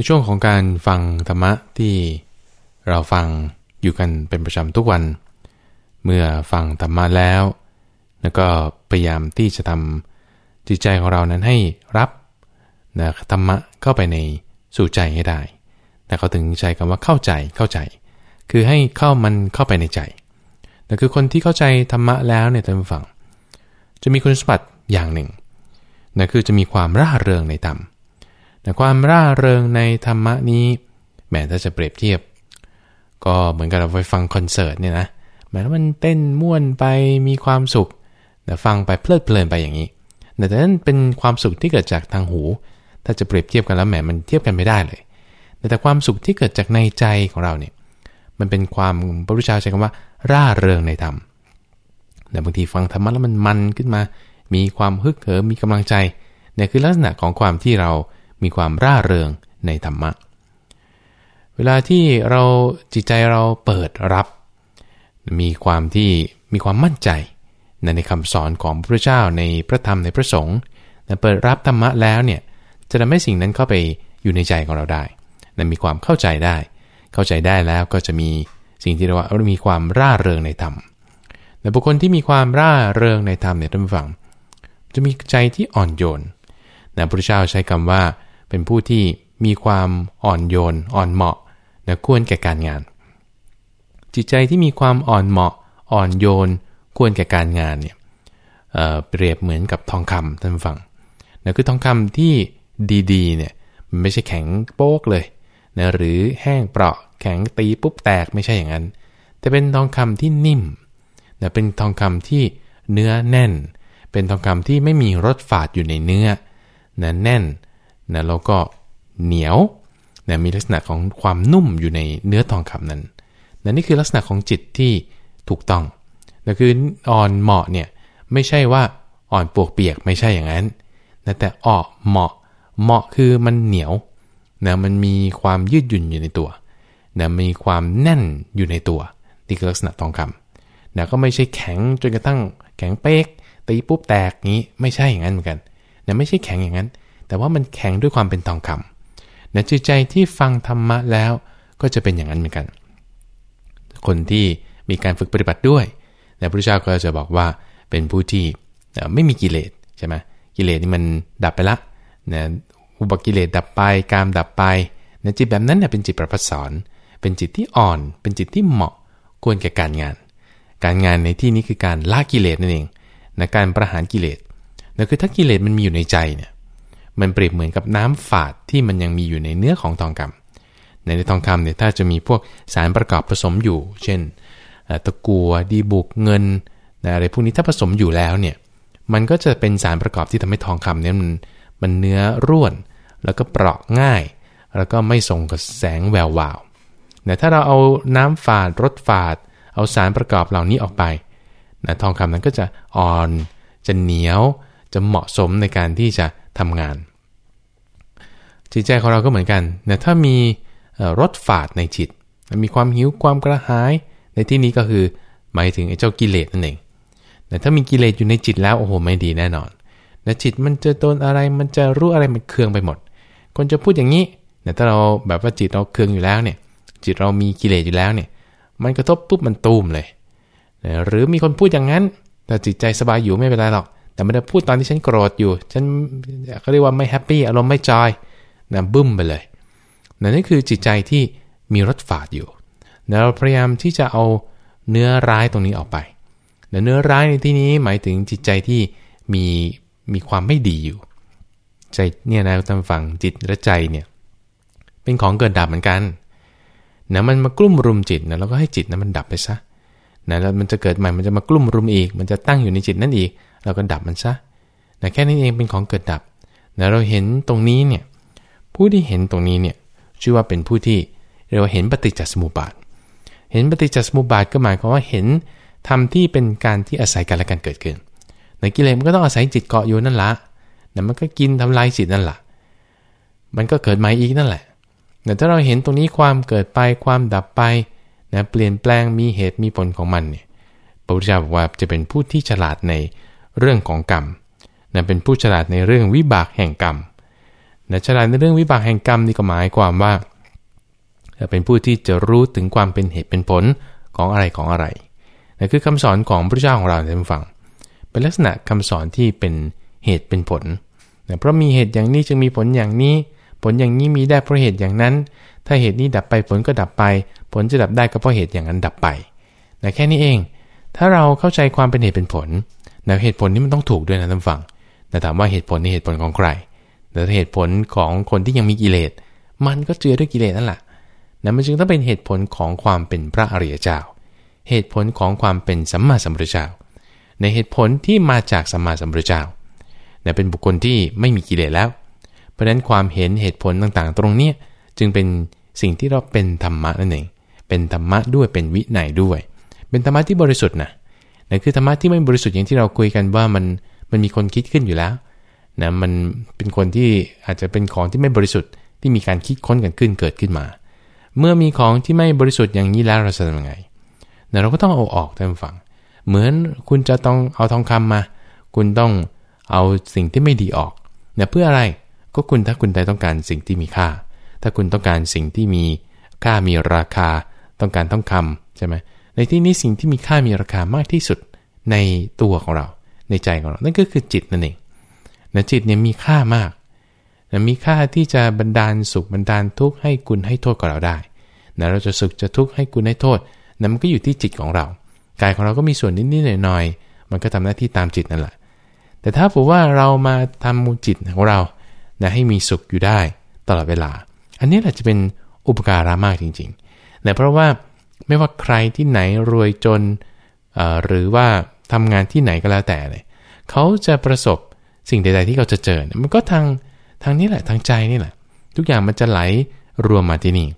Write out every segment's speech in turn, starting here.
ในช่วงของการฟังธรรมะที่เราฟังอยู่กันเป็นประจำทุกวัน เมื่อฟังธรรมะแล้ว แล้วก็พยายามที่จะทำจิตใจของเรานั้นให้รับนะธรรมะเข้าไปในสู่ใจให้ได้ แต่เขาถึงใช้คำว่าเข้าใจเข้าใจ คือให้เข้ามันเข้าไปในใจแต่คือคนที่เข้าใจธรรมะแล้วเนี่ยท่านฟัง จะมีคุณสมบัติอย่างหนึ่งนะคือจะมีความร่าเริงในธรรม แต่ความร่าเริงในธรรมะนี้แม้ถ้าจะเปรียบเทียบ ก็เหมือนกับเราไปฟังคอนเสิร์ตเนี่ยนะแม้ว่ามันเต้นม่วนไปมีความสุขแต่ฟังไปเพลิดเพลินไปอย่างนี้ แต่นั้นเป็นความสุขที่เกิดจากทางหู ถ้าจะเปรียบเทียบกันแล้วแหมมันเทียบกันไม่ได้เลย แต่ความสุขที่เกิดจากในใจของเราเนี่ยมันเป็นความพระพุทธเจ้าใช้คำว่า ร่าเริงในธรรมแต่บางทีฟังธรรมะแล้วมันมันขึ้นมา มีความฮึกเหิมมีกำลังใจเนี่ยคือลักษณะของความที่เรา มีความร่าเริงในธรรมะ เวลาที่เราจิตใจเราเปิดรับ มีความที่มีความมั่นใจในคำสอนของพระเจ้าในพระธรรมในพระสงฆ์เปิดรับธรรมะแล้วเนี่ยจะทำให้สิ่งนั้นเข้าไปอยู่ในใจของเราได้นมีความเข้าใจได้ เข้าใจได้แล้วก็จะมีสิ่งที่เรียกว่ามีความร่าเริงในธรรมแต่บุคคลที่มีความร่าเริงในธรรมเนี่ยท่านฟัง จะมีใจที่อ่อนโยนนะพระเจ้าใช้คำว่า เป็นผู้ที่มีความอ่อนโยนอ่อนเหมาะนะควรแก่การงาน จิตใจที่มีความอ่อนเหมาะอ่อนโยนควรแก่การงานเนี่ยเเปรียบเหมือนกับทองคำท่านฟังนะคือทองคำที่ดีๆเนี่ยมันไม่ใช่แข็งโป๊กเลยนะหรือแห้งเปราะแข็งตีปุ๊บแตกไม่ใช่อย่างนั้น แต่เป็นทองคำที่นิ่มนะเป็นทองคำที่เนื้อแน่น เป็นทองคำที่ไม่มีรสฝาดอยู่ในเนื้อนะแน่น นะแล้วก็เหนียวนะมีลักษณะของความนุ่มอยู่ในเนื้อทองคำนั้นนะนี่คือลักษณะของจิตที่ถูกต้องนะคืออ่อนเหมาะเนี่ยไม่ใช่ว่าอ่อนปวกเปียกไม่ใช่อย่างนั้นนะแต่อ่อเหมาะเหมาะคือมันเหนียวนะมันมีความยืดหยุ่นอยู่ในตัวนะมีความแน่นอยู่ในตัวนี่คือลักษณะทองคำนะก็ไม่ใช่แข็งจนกระทั่งแข็งเป๊กตีปุ๊บแตกนี้ไม่ใช่อย่างนั้นเหมือนกันนะไม่ใช่แข็งอย่างนั้น แต่ว่ามันแข็งด้วยความเป็นทองคำนะจิตใจที่ฟังธรรมะแล้วก็จะเป็นอย่างนั้นเหมือนกัน คนที่มีการฝึกปฏิบัติด้วยนะพระเจ้าก็จะบอกว่าเป็นผู้ที่ไม่มีกิเลสใช่ไหมกิเลสนี่มันดับไปละนะอุบกิเลสดับไปกามดับไปนะจิตแบบนั้นเน่ยเป็นจิตประพัสสอนเป็นจิตที่อ่อน เป็นจิตที่เหมาะควรแก่การงาน การงานในที่นี้คือการละกิเลสนั่นเองนะการประหารกิเลสนะคือถ้ากิเลสมันมีอยู่ในใจเนี่ย มันเปรียบเหมือนกับน้ำฝาดที่มันยังมีอยู่ในเนื้อของทองคำในในทองคำเนี่ยถ้าจะมีพวกสารประกอบผสมอยู่ เช่นตะกัวดีบุกเงินอะไรพวกนี้ถ้าผสมอยู่แล้วเนี่ยมันก็จะเป็นสารประกอบที่ทำให้ทองคำเนี่ยมันมันเนื้อร่วน แล้วก็เปราะง่าย แล้วก็ไม่ส่งกับแสงแวววาวแต่ถ้าเราเอาน้ำฝาดรสฝาด เอาสารประกอบเหล่านี้ออกไปนะทองคำนั้นก็จะอ่อน จะเหนียว จะเหมาะสมในการที่จะทำงาน จิตใจของเราก็เหมือนกันแต่ถ้ามีรสฝาดในจิต มีความหิวความกระหาย ในที่นี้ก็คือหมายถึงไอ้เจ้ากิเลสนั่นเองแต่ถ้ามีกิเลสอยู่ในจิตแล้วโอ้โหไม่ดีแน่นอนแต่จิตมันจะโดนอะไรมันจะรู้อะไรมันเคืองไปหมด คนจะพูดอย่างนี้แต่ถ้าเราแบบว่าจิตเราเคืองอยู่แล้วเนี่ย จิตเรามีกิเลสอยู่แล้วเนี่ย มันกระทบปุ๊บมันตูมเลยหรือมีคนพูดอย่างนั้น แต่จิตใจสบายอยู่ไม่เป็นไรหรอก แต่ไม่ได้พูดตอนที่ฉันโกรธอยู่ ฉันเขาเรียกว่าไม่ happy อารมณ์ไม่ joy นะบึ้มไปเลยนั่นคือจิตใจที่มีรสฝาดอยู่เราพยายามที่จะเอาเนื้อร้ายตรงนี้ออกไปเนื้อร้ายในที่นี้หมายถึงจิตใจที่มีมีความไม่ดีอยู่ ใจเนี่ยนะท่านฟังจิตและใจเนี่ยเป็นของเกิดดับเหมือนกันนะมันมากลุ้มรุมจิตนะแล้วก็ให้จิตนะมันดับไปซะนะแล้วมันจะเกิดใหม่มันจะมากลุ่มรุมอีก มันจะตั้งอยู่ในจิตนั่นอีก เราก็ดับมันซะแต่แค่นี้เองเป็นของเกิดดับแต่เราเห็นตรงนี้เนี่ย ผู้ที่เห็นตรงนี้เนี่ยชื่อว่าเป็นผู้ที่เรียกว่าเห็นปฏิจจสมุปบาท เห็นปฏิจจสมุปบาทก็หมายความว่าเห็นธรรมที่เป็นการที่อาศัยกันและกันเกิดขึ้นในกิเลสมันก็ต้องอาศัยจิตเกาะอยู่นั่นละแต่มันก็กินทำลายจิตนั่นแหละ มันก็เกิดใหม่อีกนั่นแหละ แต่ถ้าเราเห็นตรงนี้ความเกิดไปความดับไปนะเปลี่ยนแปลงมีเหตุมีผลของมันเนี่ยพระพุทธเจ้าบอกว่าจะเป็นผู้ที่ฉลาดในเรื่องของกรรมนะเป็นผู้ฉลาดในเรื่องวิบากแห่งกรรม นะฉลาดในเรื่องวิบากแห่งกรรมนี่ก็หมายความว่าเป็นผู้ที่จะรู้ถึงความเป็นเหตุเป็นผลของอะไรของอะไรนะคือคำสอนของพระเจ้าของเราท่านฟัง เป็นลักษณะคำสอนที่เป็นเหตุเป็นผลนะเพราะมีเหตุอย่างนี้จึงมีผลอย่างนี้ ผลอย่างนี้มีได้เพราะเหตุอย่างนั้น ถ้าเหตุนี้ดับไปผลก็ดับไป ผลจะดับได้ก็เพราะเหตุอย่างนั้นดับไปนะแค่นี้เอง ถ้าเราเข้าใจความเป็นเหตุเป็นผลนะเหตุผลนี้มันต้องถูกด้วยนะท่านฟังแต่ถามว่าเหตุผลนี่เหตุผลของใคร แต่เหตุผลของคนที่ยังมีกิเลส มันก็เจือด้วยกิเลสนั่นแหละนะมันจึงต้องเป็นเหตุผลของความเป็นพระอริยเจ้า เหตุผลของความเป็นสัมมาสัมพุทธเจ้า ในเหตุผลที่มาจากสัมมาสัมพุทธเจ้านะเป็นบุคคลที่ไม่มีกิเลสแล้ว เพราะฉะนั้นความเห็นเหตุผลต่างๆ ตรงนี้จึงเป็นสิ่งที่เราเป็นธรรมะนั่นเอง เป็นธรรมะด้วยเป็นวิไนด้วย เป็นธรรมะที่บริสุทธิ์นะนั่นคือธรรมะที่ไม่บริสุทธิ์อย่างที่เราคุยกันว่ามันมันมีคนคิดขึ้นอยู่แล้ว นะมันเป็นคนที่อาจจะเป็นของที่ไม่บริสุทธิ์ที่มีการคิดค้นกันขึ้นเกิดขึ้นมา เมื่อมีของที่ไม่บริสุทธิ์อย่างนี้แล้วเราจะทำยังไงนะเราก็ต้องเอาออกท่านฟังเหมือนคุณจะต้องเอาทองคำมา คุณต้องเอาสิ่งที่ไม่ดีออกนะเพื่ออะไรก็คุณถ้าคุณใดต้องการสิ่งที่มีค่า ถ้าคุณต้องการสิ่งที่มีค่ามีราคา ต้องการทองคำใช่ไหมในที่นี้สิ่งที่มีค่ามีราคามากที่สุดในตัวของเรา ในใจของเรา นั่นก็คือจิตนั่นเอง นะจิตเนี่ยมีค่ามากนะมีค่าที่จะบันดาลสุขบันดาลทุกข์ให้กุลให้โทษกับเราได้นะเราจะสุขจะทุกข์ให้กุลให้โทษนะมันก็อยู่ที่จิตของเรา กายของเราก็มีส่วนนิดๆหน่อยๆมันก็ทำหน้าที่ตามจิตนั่นแหละ แต่ถ้าผมว่าเรามาทำมูจิตของเรานะให้มีสุขอยู่ได้ตลอดเวลา อันนี้แหละจะเป็นอุปการะมากจริงๆนะเพราะว่าไม่ว่าใครที่ไหนรวยจนหรือว่าทำงานที่ไหนก็แล้วแต่เลยเขาจะประสบ สิ่งใด ๆ ที่เขาจะเจอ มันก็ทางทางนี้แหละทางใจนี่แหละ ทุกอย่างมันจะไหลรวมมาที่นี่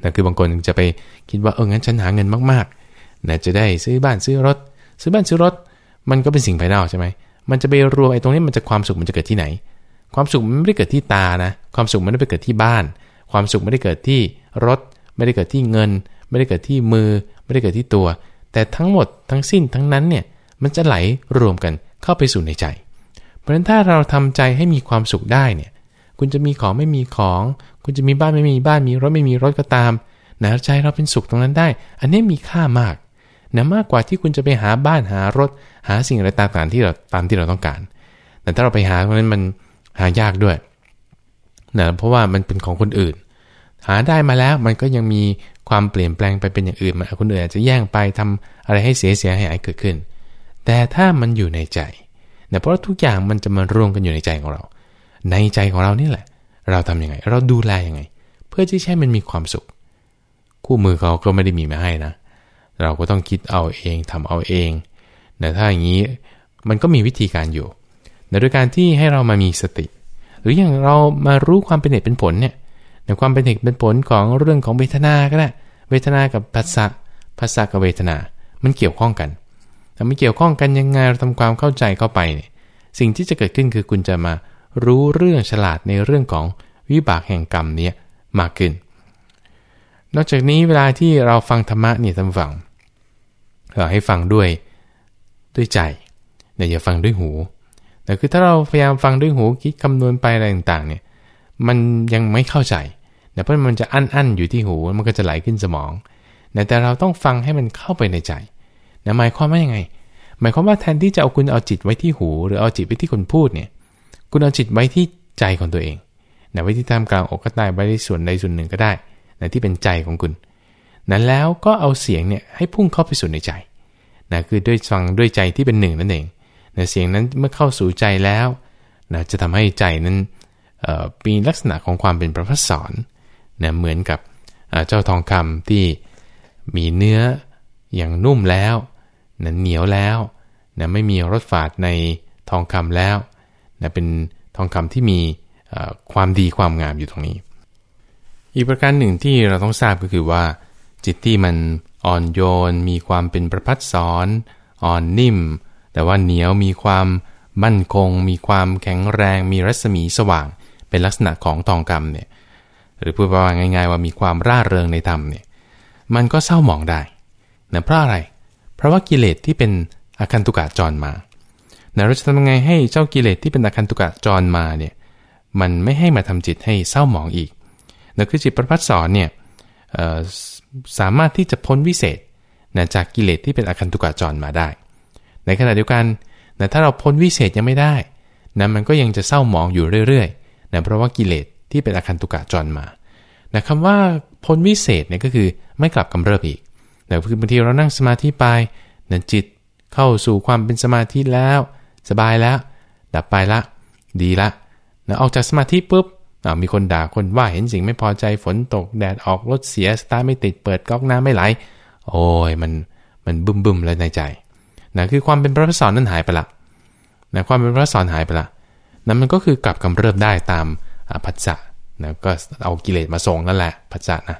แต่คือบางคนจะไปคิดว่าเอองั้นฉันหาเงินมากๆนะจะได้ซื้อบ้านซื้อรถ ซื้อบ้านซื้อรถ มันก็เป็นสิ่งภายนอกใช่ไหมมันจะไปรวมไอ้ตรงนี้มันจะความสุขมันจะเกิดที่ไหน ความสุขมันไม่ได้เกิดที่ตานะความสุขมันไม่ได้ไปเกิดที่บ้าน ความสุขไม่ได้เกิดที่รถ ไม่ได้เกิดที่เงิน ไม่ได้เกิดที่มือ ไม่ได้เกิดที่ตัว แต่ทั้งหมดทั้งสิ้นทั้งนั้นเนี่ยมันจะไหลรวมกันเข้าไปสู่ในใจ ราะฉะนั้นถ้าเราทำใจให้มีความสุขได้เนี่ย คุณจะมีของไม่มีของ คุณจะมีบ้านไม่มีบ้านมีรถไม่มีรถก็ตามนะใจเราเป็นสุขตรงนั้นได้ อันนี้มีค่ามากนะมากกว่าที่คุณจะไปหาบ้านหารถ หาสิ่งอะไรต่างๆที่เราตามที่เราต้องการ แต่ถ้าเราไปหาเพราะนั้นมันหายากด้วยนะเพราะว่ามันเป็นของคนอื่น หาได้มาแล้วมันก็ยังมีความเปลี่ยนแปลงไปเป็นอย่างอื่นมาคนอื่นอาจจะแย่งไปทำอะไรให้เสียเสียหายเกิดขึ้น แต่ถ้ามันอยู่ในใจ นะเพราะทุกอย่างมันจะมารวมกันอยู่ในใจของเรา ในใจของเรานี่แหละ เราทํำยังไง เราดูแลยังไง เพื่อที่ใช้มันมีความสุข คู่มือเขาก็ไม่ได้มีมาให้นะ เราก็ต้องคิดเอาเองทำเอาเองนะถ้าอย่างนี้มันก็มีวิธีการอยู่นะโดยการที่ให้เรามามีสติ หรืออย่างเรามารู้ความเป็นเหตุเป็นผลเนี่ยในความเป็นเหตุเป็นผลของเรื่องของเวทนาก็ได้เวทนากับภาษะภาษากับเวทนา มันเกี่ยวข้องกัน แต่ไม่เกี่ยวข้องกันยังไงเราทำความเข้าใจเข้าไปเนี่ยสิ่งที่จะเกิดขึ้นคือคุณจะมารู้เรื่องฉลาดในเรื่องของวิบากแห่งกรรมเนี้มากขึ้น นอกจากนี้เวลาที่เราฟังธรรมะเนี่ยท่านฟังเราให้ฟังด้วยด้วยใจเนี่ยอย่าฟังด้วยหู แต่คือถ้าเราพยายามฟังด้วยหูคิดคำนวณไปอะไรต่างๆเนี่ยมันยังไม่เข้าใจเนี่ยเพราะมันจะอั้นอั้นอยู่ที่หูมันก็จะไหลขึ้นสมอง แต่เราต้องฟังให้มันเข้าไปในใจนะหมายความว่ายังไง หมายความว่าแทนที่จะเอาคุณเอาจิตไว้ที่หู หรือเอาจิตไว้ที่คนพูดเนี่ย คุณเอาจิตไว้ที่ใจของตัวเองนะไว้ที่ท่ามกลางอกก็ได้ไว้ที่ส่วนใดส่วนหนึ่งก็ได้นะที่เป็นใจของคุณนั้นแล้วก็เอาเสียงเนี่ยให้พุ่งเข้าไปสู่ในใจนะคือด้วยฟังด้วยใจที่เป็นหนึ่งนั่นเองนะเสียงนั้นเมื่อเข้าสู่ใจแล้วนะจะทำให้ใจนั้นมีลักษณะของความเป็นประพัสสอนนะเหมือนกับเจ้าทองคำที่มีเนื้ออย่างนุ่มแล้ว นะเหนียวแล้วนะไม่มีรสฝาดในทองคำแล้วนะเป็นทองคำที่มีความดีความงามอยู่ตรงนี้ อีกประการหนึ่งที่เราต้องทราบก็คือว่า จิตที่มันอ่อนโยน มีความเป็นประพัดสอนอ่อนนิ่ม แต่ว่าเหนียวมีความมั่นคง มีความแข็งแรง มีรัศมีสว่าง เป็นลักษณะของทองคำเนี่ยหรือพูดว่าง่าย ๆ ว่ามีความร่าเริงในธรรมเนี่ยมันก็เศร้าหมองได้นะเพราะอะไร เพราะว่ากิเลสที่เป็นอาคันตุกะจรมานะเราจะทำยังไงให้เจ้ากิเลสที่เป็นอาคันตุกะจรมาเนี่ยมันไม่ให้มาทำจิตให้เศร้าหมองอีกนั่นคือจิตประพัดสอนเนี่ยสามารถที่จะพ้นวิเศษนะจากกิเลสที่เป็นอาคันตุกะจรมาได้ ในขณะเดียวกันนะถ้าเราพ้นวิเศษยังไม่ได้นะมันก็ยังจะเศร้าหมองอยู่เรื่อยๆนะเพราะว่ากิเลสที่เป็นอาคันตุกะจรมานะคำว่าพ้นวิเศษเนี่ยก็คือไม่กลับกำเริบอีก นะคือบางทีเรานั่งสมาธิไปนะจิตเข้าสู่ความเป็นสมาธิแล้ว สบายแล้ว ดับไปละ ดีละนะออกจากสมาธิปุ๊บมีคนด่าคนว่าเห็นสิ่งไม่พอใจฝนตกแดดออกรถเสียสตาร์ไม่ติดเปิดก๊อกน้ำไม่ไหล โอ้ยมันมันบึมบึมเลยในใจนะคือความเป็นพระสอนนั้นหายไปละนะความเป็นพระสอนหายไปละนั้นมันก็คือกลับกำเริบได้ตามพัสสะนะก็เอากิเลสมาส่งนั่นแหละพัสสะนะ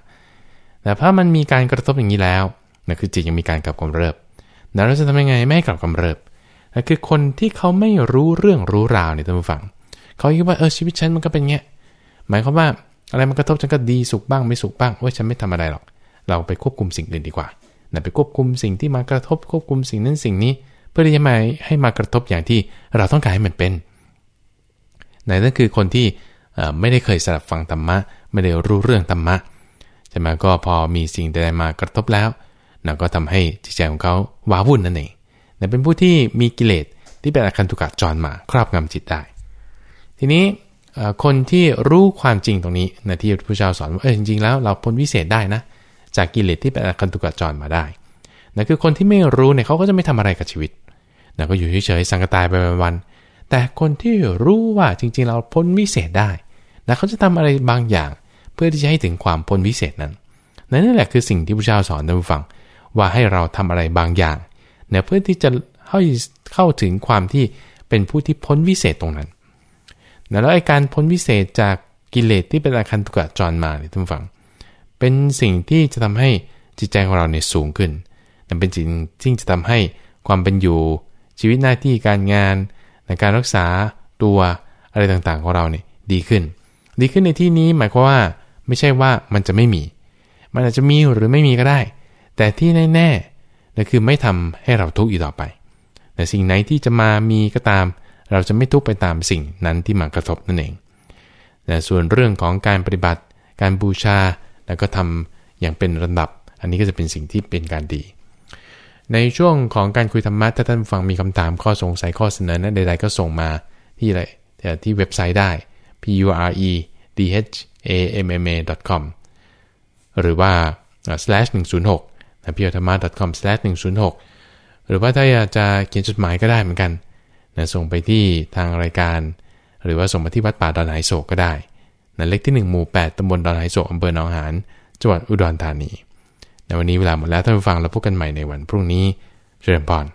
แต่ถ้ามันมีการกระทบอย่างนี้แล้ว นะคือจิตยังมีการกลับกำเริบนะเราจะทำยังไงไม่ให้กลับกำเริบนะคือคนที่เขาไม่รู้เรื่องรู้ราวเนี่ยท่านผู้ฟังเขาคิดว่าเออชีวิตฉันมันก็เป็นเงี้ยหมายความว่าอะไรมันกระทบฉันก็ดีสุขบ้างไม่สุขบ้างว่าฉันไม่ทำอะไรหรอก เราไปควบคุมสิ่งอื่นดีกว่านะไปควบคุมสิ่งที่มากระทบควบคุมสิ่งนั้นสิ่งนี้ เพื่อที่จะมาให้มากระทบอย่างที่เราต้องการให้มันเป็นนนั่นคือคนที่ไม่ได้เคยสดับฟังธรรมะ ไม่ได้รู้เรื่องธรรมะใช่ไหมก็พอมีสิ่งใดมากระทบแล้ว นะก็ทำให้จิตใจของเขาว้าวุ่นนั่นเองนะเป็นผู้ที่มีกิเลสที่เป็นอาการตุกะจรมาครอบงำจิตได้ ทีนี้คนที่รู้ความจริงตรงนี้นะที่พระเจ้าสอนว่าเออจริงๆแล้วเราพ้นวิเศษได้นะจากกิเลสที่เป็นอาการตุกะจรมาได้นะคือคนที่ไม่รู้เนี่ยเขาก็จะไม่ทำอะไรกับชีวิตนะก็อยู่เฉยๆสังกตายไปวันๆแต่คนที่รู้ว่าจริงๆ เราพ้นวิเศษได้นะเขาจะทำอะไรบางอย่าง เพื่อที่จะให้ถึงความพ้นวิเศษนั้นนั่นแหละคือสิ่งที่พระเจ้าสอนท่านผู้ฟัง ว่าให้เราทำอะไรบางอย่างเนี่ยเพื่อที่จะเข้าเข้าถึงความที่เป็นผู้ที่พ้นวิเศษตรงนั้น แล้วไอ้การพ้นวิเศษจากกิเลสที่เป็นอาคันตุกะจรมาเนี่ยท่านฟัง เป็นสิ่งที่จะทำให้จิตใจของเราเนี่ยสูงขึ้นนั่นเป็นสิ่งที่จะทำให้ความเป็นอยู่ ชีวิตหน้าที่การงานในการรักษาตัวอะไรต่างๆของเราเนี่ยดีขึ้น ดีขึ้นในที่นี้หมายความว่าไม่ใช่ว่ามันจะไม่มี มันอาจจะมีหรือไม่มีก็ได้ แต่ที่แน่ๆนั่นคือไม่ทำให้เราทุกข์อีกต่อไป แต่สิ่งไหนที่จะมามีก็ตาม เราจะไม่ทุกข์ไปตามสิ่งนั้นที่มากระทบนั่นเอง แต่ส่วนเรื่องของการปฏิบัติ การบูชา แล้วก็ทำอย่างเป็นระดับ อันนี้ก็จะเป็นสิ่งที่เป็นการดี ในช่วงของการคุยธรรมะถ้าท่านฟังมีคำถามข้อสงสัยข้อเสนอนั้นใดๆก็ส่งมาที่อะไรที่เว็บไซต์ได้ p u r e d h a m m a com หรือว่า slash 106 นะพียรธรรมะ com 106หรือว่าถ้าอยากจะเขียนจดหมายก็ได้เหมือนกันนะส่งไปที่ทางรายการ หรือว่าส่งมาที่วัดป่าดอนไหโศกก็ได้นะเลขที่ 1 หมู่ 8ตำบลดอนไหโศกอำเภอหนองหานจังหวัดอุดรธานีในวันนี้เวลาหมดแล้วท่านผู้ฟังเราพบกันใหม่ในวันพรุ่งนี้เชิญพร